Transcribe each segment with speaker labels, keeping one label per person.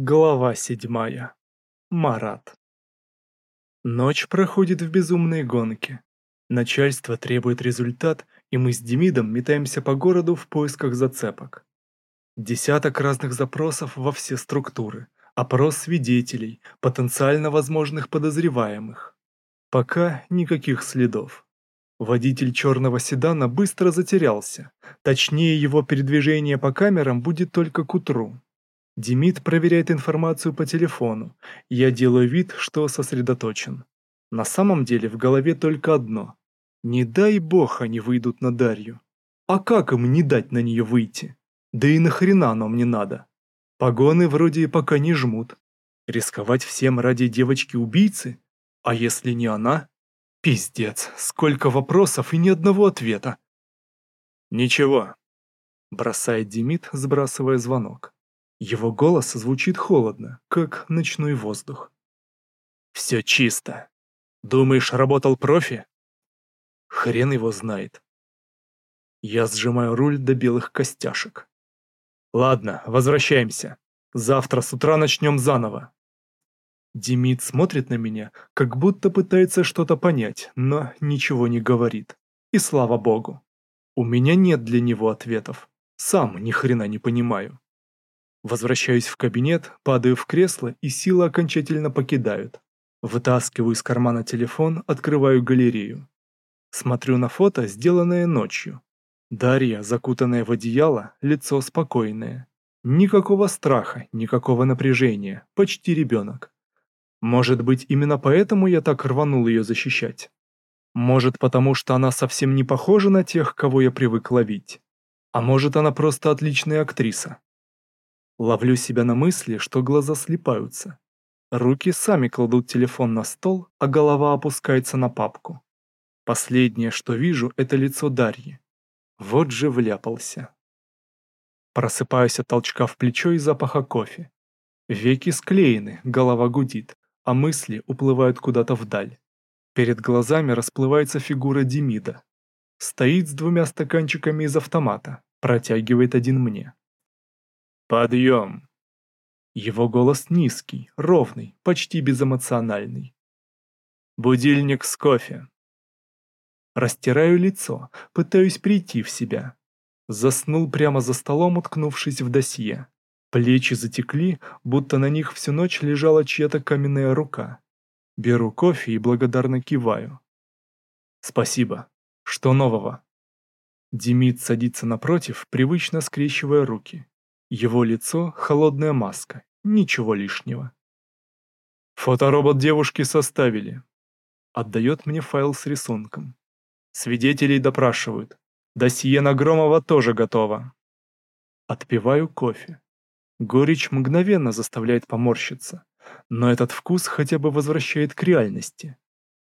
Speaker 1: Глава седьмая. Марат. Ночь проходит в безумной гонке. Начальство требует результат, и мы с Демидом метаемся по городу в поисках зацепок. Десяток разных запросов во все структуры, опрос свидетелей, потенциально возможных подозреваемых. Пока никаких следов. Водитель черного седана быстро затерялся, точнее его передвижение по камерам будет только к утру. Демид проверяет информацию по телефону. Я делаю вид, что сосредоточен. На самом деле в голове только одно. Не дай бог они выйдут на Дарью. А как им не дать на нее выйти? Да и нахрена нам не надо? Погоны вроде пока не жмут. Рисковать всем ради девочки-убийцы? А если не она? Пиздец, сколько вопросов и ни одного ответа. Ничего, бросает Демид, сбрасывая звонок. Его голос звучит холодно, как ночной воздух. «Все чисто. Думаешь, работал профи?» Хрен его знает. Я сжимаю руль до белых костяшек. «Ладно, возвращаемся. Завтра с утра начнем заново». Демид смотрит на меня, как будто пытается что-то понять, но ничего не говорит. И слава богу. У меня нет для него ответов. Сам ни хрена не понимаю. Возвращаюсь в кабинет, падаю в кресло и силы окончательно покидают. Вытаскиваю из кармана телефон, открываю галерею. Смотрю на фото, сделанное ночью. Дарья, закутанная в одеяло, лицо спокойное. Никакого страха, никакого напряжения, почти ребенок. Может быть, именно поэтому я так рванул ее защищать? Может, потому что она совсем не похожа на тех, кого я привык ловить? А может, она просто отличная актриса? Ловлю себя на мысли, что глаза слипаются. Руки сами кладут телефон на стол, а голова опускается на папку. Последнее, что вижу, это лицо Дарьи. Вот же вляпался. Просыпаюсь от толчка в плечо и запаха кофе. Веки склеены, голова гудит, а мысли уплывают куда-то вдаль. Перед глазами расплывается фигура Демида. Стоит с двумя стаканчиками из автомата, протягивает один мне. «Подъем!» Его голос низкий, ровный, почти безэмоциональный. «Будильник с кофе». Растираю лицо, пытаюсь прийти в себя. Заснул прямо за столом, уткнувшись в досье. Плечи затекли, будто на них всю ночь лежала чья-то каменная рука. Беру кофе и благодарно киваю. «Спасибо. Что нового?» Демид садится напротив, привычно скрещивая руки. Его лицо – холодная маска, ничего лишнего. Фоторобот девушки составили. Отдает мне файл с рисунком. Свидетелей допрашивают. Досье на Громова тоже готово. Отпиваю кофе. Горечь мгновенно заставляет поморщиться, но этот вкус хотя бы возвращает к реальности.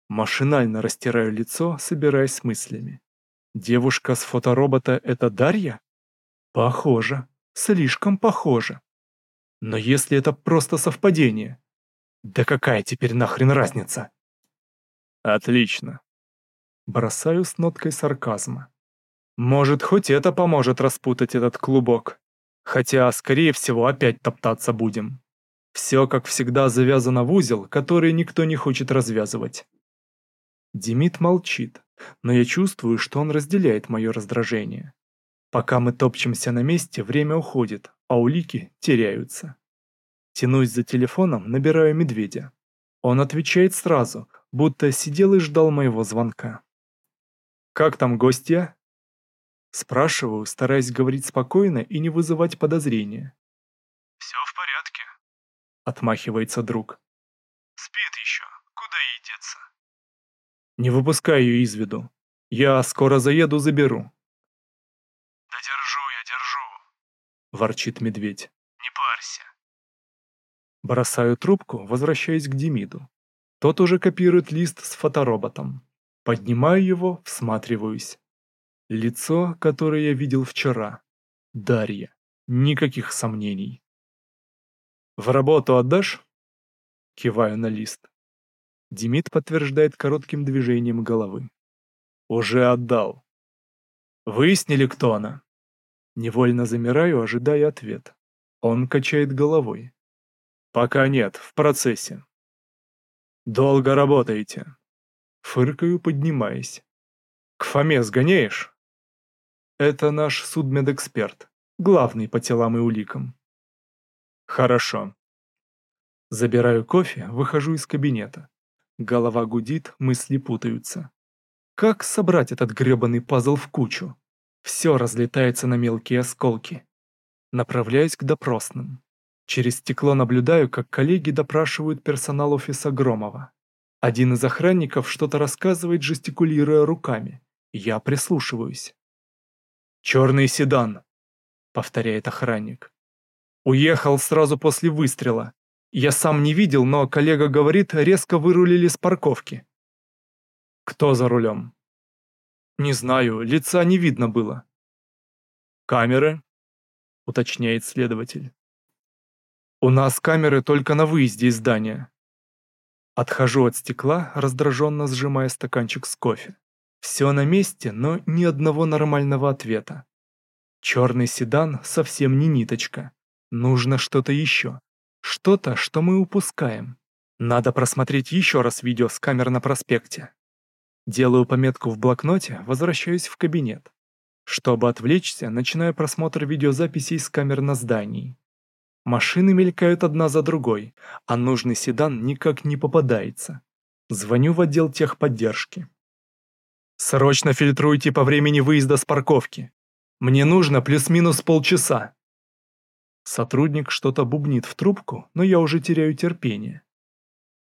Speaker 1: Машинально растираю лицо, собираясь с мыслями. Девушка с фоторобота — это Дарья? Похоже. Слишком похоже. Но если это просто совпадение, да какая теперь нахрен разница? Отлично. Бросаю с ноткой сарказма. Может, хоть это поможет распутать этот клубок. Хотя, скорее всего, опять топтаться будем. Все, как всегда, завязано в узел, который никто не хочет развязывать. Демид молчит, но я чувствую, что он разделяет мое раздражение. Пока мы топчемся на месте, время уходит, а улики теряются. Тянусь за телефоном, набираю медведя. Он отвечает сразу, будто сидел и ждал моего звонка. «Как там гостья?» Спрашиваю, стараясь говорить спокойно и не вызывать подозрения.
Speaker 2: «Все в порядке», —
Speaker 1: отмахивается друг.
Speaker 2: «Спит еще. Куда ей деться?»
Speaker 1: «Не выпускай ее из виду. Я скоро заеду, заберу.
Speaker 2: «Да держу я, держу!»
Speaker 1: – ворчит медведь.
Speaker 2: «Не парься!»
Speaker 1: Бросаю трубку, возвращаясь к Демиду. Тот уже копирует лист с фотороботом. Поднимаю его, всматриваюсь. Лицо, которое я видел вчера. Дарья. Никаких сомнений. «В работу отдашь?» Киваю на лист. Демид подтверждает коротким движением головы. «Уже отдал». «Выяснили, кто она?» Невольно замираю, ожидая ответ. Он качает головой. Пока нет, в процессе. Долго работаете. Фыркаю, поднимаясь. К Фоме сгоняешь? Это наш судмедэксперт, главный по телам и уликам. Хорошо. Забираю кофе, выхожу из кабинета. Голова гудит, мысли путаются. Как собрать этот гребаный пазл в кучу? Все разлетается на мелкие осколки. Направляюсь к допросным. Через стекло наблюдаю, как коллеги допрашивают персонал офиса Громова. Один из охранников что-то рассказывает, жестикулируя руками. Я прислушиваюсь. «Черный седан», — повторяет охранник. «Уехал сразу после выстрела. Я сам не видел, но коллега говорит, резко вырулили с парковки». «Кто за рулем?» «Не знаю, лица не видно было». «Камеры?» — уточняет следователь. «У нас камеры только на выезде из здания». Отхожу от стекла, раздраженно сжимая стаканчик с кофе. Все на месте, но ни одного нормального ответа. Черный седан совсем не ниточка. Нужно что-то еще. Что-то, что мы упускаем. Надо просмотреть еще раз видео с камер на проспекте. Делаю пометку в блокноте, возвращаюсь в кабинет. Чтобы отвлечься, начинаю просмотр видеозаписей с камер на здании. Машины мелькают одна за другой, а нужный седан никак не попадается. Звоню в отдел техподдержки. Срочно фильтруйте по времени выезда с парковки. Мне нужно плюс-минус полчаса. Сотрудник что-то бубнит в трубку, но я уже теряю терпение.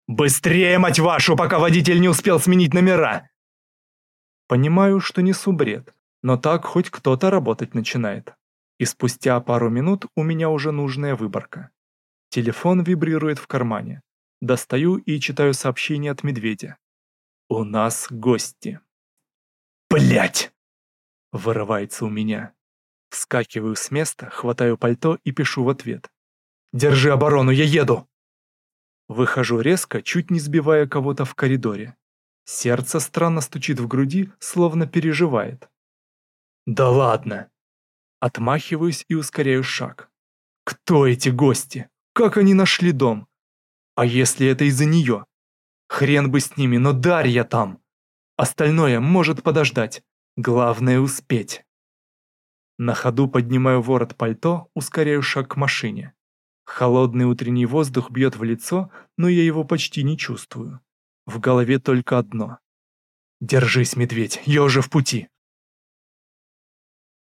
Speaker 1: «Быстрее, мать вашу, пока водитель не успел сменить номера!» Понимаю, что несу бред, но так хоть кто-то работать начинает. И спустя пару минут у меня уже нужная выборка. Телефон вибрирует в кармане. Достаю и читаю сообщение от медведя. «У нас гости». Блять! Вырывается у меня. Вскакиваю с места, хватаю пальто и пишу в ответ. «Держи оборону, я еду!» Выхожу резко, чуть не сбивая кого-то в коридоре. Сердце странно стучит в груди, словно переживает. «Да ладно!» Отмахиваюсь и ускоряю шаг. «Кто эти гости? Как они нашли дом? А если это из-за нее? Хрен бы с ними, но Дарья там!» Остальное может подождать. Главное успеть. На ходу поднимаю ворот пальто, ускоряю шаг к машине. Холодный утренний воздух бьет в лицо, но я его почти не чувствую. В голове только одно. «Держись, медведь, я уже в пути!»